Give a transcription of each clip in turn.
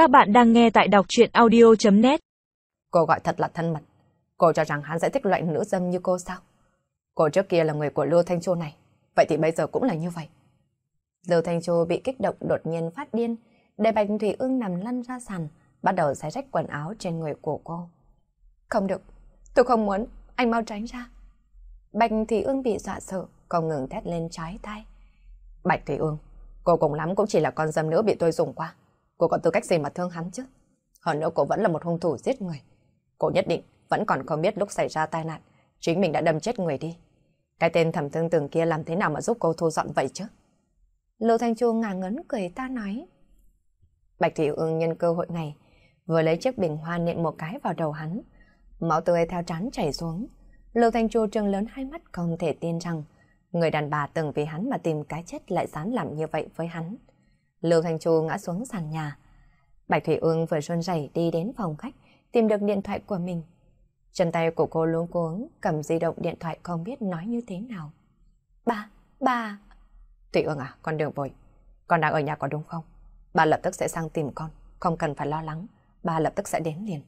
Các bạn đang nghe tại đọc chuyện audio.net Cô gọi thật là thân mật. Cô cho rằng hắn sẽ thích loại nữ dâm như cô sao? Cô trước kia là người của Lưu Thanh Châu này. Vậy thì bây giờ cũng là như vậy. Lưu Thanh Châu bị kích động đột nhiên phát điên. Để Bạch Thủy Ưng nằm lăn ra sàn, bắt đầu xé rách quần áo trên người của cô. Không được, tôi không muốn, anh mau tránh ra. Bạch Thủy Ưng bị dọa sợ, không ngừng thét lên trái tay. Bạch Thủy Ưng. cô cùng lắm cũng chỉ là con dâm nữ bị tôi dùng qua. Cô có tư cách gì mà thương hắn chứ? Hơn nữa cô vẫn là một hung thủ giết người. Cô nhất định vẫn còn không biết lúc xảy ra tai nạn, chính mình đã đâm chết người đi. Cái tên thẩm thương tường kia làm thế nào mà giúp cô thu dọn vậy chứ? Lưu Thanh Chu ngả ngấn cười ta nói. Bạch Thị Ương nhân cơ hội này, vừa lấy chiếc bình hoa nện một cái vào đầu hắn. Máu tươi theo trán chảy xuống. Lưu Thanh Chu trừng lớn hai mắt không thể tin rằng người đàn bà từng vì hắn mà tìm cái chết lại dám làm như vậy với hắn. Lưu Thanh Chu ngã xuống sàn nhà. Bạch Thủy Ương vừa run rẩy đi đến phòng khách, tìm được điện thoại của mình. Chân tay của cô luống cuống, cầm di động điện thoại không biết nói như thế nào. Ba, ba. Thủy Ương à, con đừng vội. Con đang ở nhà có đúng không? Ba lập tức sẽ sang tìm con, không cần phải lo lắng. Ba lập tức sẽ đến liền.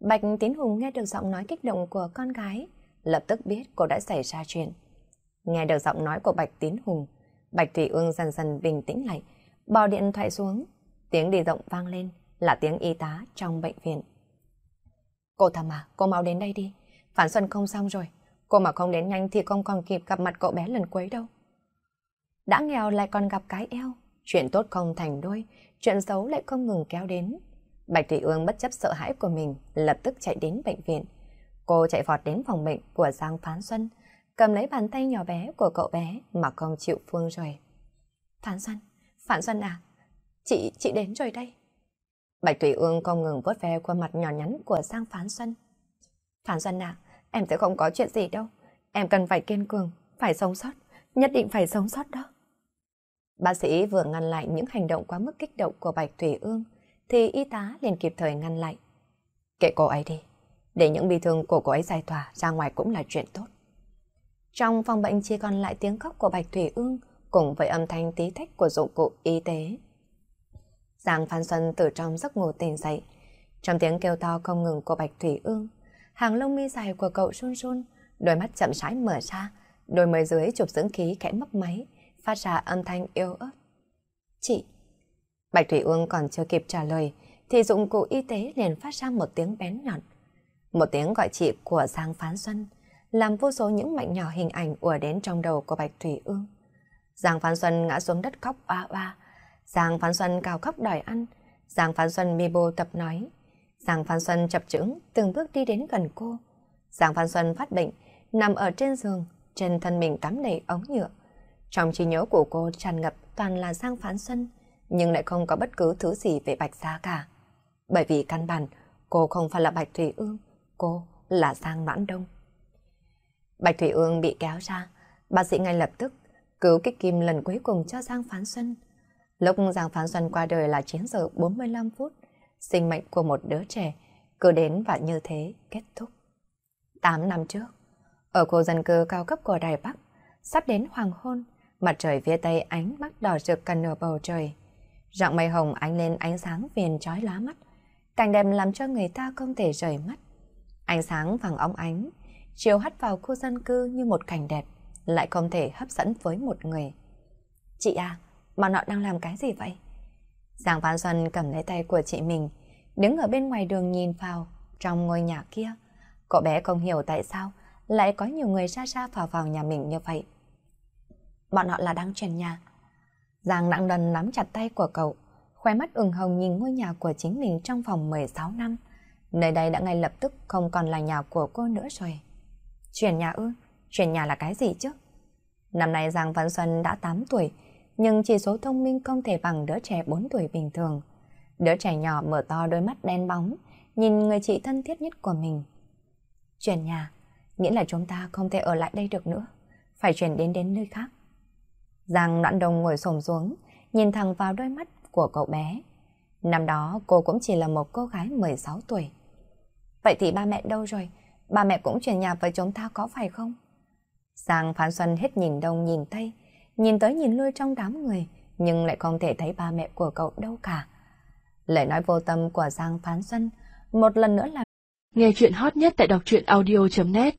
Bạch tiến Hùng nghe được giọng nói kích động của con gái, lập tức biết cô đã xảy ra chuyện. Nghe được giọng nói của Bạch Tín Hùng, Bạch Thủy Ương dần dần bình tĩnh lại, bỏ điện thoại xuống. Tiếng đi rộng vang lên là tiếng y tá trong bệnh viện. Cô thầm à, cô mau đến đây đi. Phản Xuân không xong rồi. Cô mà không đến nhanh thì không còn kịp gặp mặt cậu bé lần cuối đâu. Đã nghèo lại còn gặp cái eo. Chuyện tốt không thành đôi, chuyện xấu lại không ngừng kéo đến. Bạch Thủy Ương bất chấp sợ hãi của mình, lập tức chạy đến bệnh viện. Cô chạy vọt đến phòng bệnh của Giang Phán Xuân, cầm lấy bàn tay nhỏ bé của cậu bé mà không chịu phương rồi. Phán Xuân, Phán Xuân à, chị, chị đến rồi đây. Bạch Thủy Ương không ngừng vuốt ve khuôn mặt nhỏ nhắn của Giang Phán Xuân. Phán Xuân à, em sẽ không có chuyện gì đâu. Em cần phải kiên cường, phải sống sót, nhất định phải sống sót đó. Bác sĩ vừa ngăn lại những hành động quá mức kích động của Bạch Thủy Ương, thì y tá liền kịp thời ngăn lại. Kệ cô ấy đi, để những bi thương của cô ấy giải tỏa ra ngoài cũng là chuyện tốt. Trong phòng bệnh chỉ còn lại tiếng khóc của Bạch Thủy Ương cùng với âm thanh tí thách của dụng cụ y tế. Giang Phan Xuân từ trong giấc ngủ tỉnh dậy. Trong tiếng kêu to không ngừng của Bạch Thủy Ương, hàng lông mi dài của cậu run run, đôi mắt chậm rãi mở ra, đôi môi dưới chụp dưỡng khí khẽ mấp máy, phát ra âm thanh yếu ớt. Chị! Bạch Thủy Ương còn chưa kịp trả lời, thì dụng cụ y tế liền phát ra một tiếng bén nhọn. Một tiếng gọi chị của Giang Phán Xuân, làm vô số những mảnh nhỏ hình ảnh ùa đến trong đầu của Bạch Thủy Ương. Giang Phán Xuân ngã xuống đất khóc oa oa. Giang Phán Xuân cao khóc đòi ăn. Giang Phán Xuân mi bô tập nói. Giang Phán Xuân chập chững từng bước đi đến gần cô. Giang Phán Xuân phát bệnh, nằm ở trên giường, trên thân mình cắm đầy ống nhựa. Trong trí nhớ của cô tràn ngập toàn là Giang Phán Xuân, nhưng lại không có bất cứ thứ gì về Bạch Gia cả. Bởi vì căn bản, cô không phải là Bạch Thủy Ương, cô là Giang Mãn Đông. Bạch Thủy Ương bị kéo ra, bác sĩ ngay lập tức cứu kích kim lần cuối cùng cho Giang Phán Xuân. Lúc Giang Phán Xuân qua đời là 9 giờ 45 phút, sinh mệnh của một đứa trẻ cứ đến và như thế kết thúc. 8 năm trước, ở khu dân cư cao cấp của Đài Bắc, sắp đến hoàng hôn, mặt trời phía tây ánh mắt đỏ rực cả nửa bầu trời. Rạng mây hồng ánh lên ánh sáng viền trói lá mắt, cảnh đẹp làm cho người ta không thể rời mắt. Ánh sáng vàng óng ánh, chiếu hắt vào khu dân cư như một cảnh đẹp, lại không thể hấp dẫn với một người. Chị à, mà nọ đang làm cái gì vậy? Giang văn Xuân cầm lấy tay của chị mình, đứng ở bên ngoài đường nhìn vào, trong ngôi nhà kia. Cậu bé không hiểu tại sao lại có nhiều người xa xa vào vào nhà mình như vậy. Bọn họ là đang chuyển nhà. Giang nặng đần nắm chặt tay của cậu, khoe mắt ửng hồng nhìn ngôi nhà của chính mình trong vòng 16 năm. Nơi đây đã ngay lập tức không còn là nhà của cô nữa rồi. Chuyển nhà ư? Chuyển nhà là cái gì chứ? Năm nay Giang Văn Xuân đã 8 tuổi, nhưng chỉ số thông minh không thể bằng đứa trẻ 4 tuổi bình thường. Đứa trẻ nhỏ mở to đôi mắt đen bóng, nhìn người chị thân thiết nhất của mình. Chuyển nhà, nghĩa là chúng ta không thể ở lại đây được nữa, phải chuyển đến đến nơi khác. Giang đoạn đồng ngồi xổm xuống, nhìn thẳng vào đôi mắt của cậu bé. Năm đó cô cũng chỉ là một cô gái 16 tuổi. Vậy thì ba mẹ đâu rồi? Ba mẹ cũng chuyển nhà với chúng ta có phải không? Giang Phán Xuân hết nhìn đông nhìn tây, nhìn tới nhìn lui trong đám người, nhưng lại không thể thấy ba mẹ của cậu đâu cả. Lời nói vô tâm của Giang Phán Xuân một lần nữa là nghe chuyện hot nhất tại đọc truyện audio.net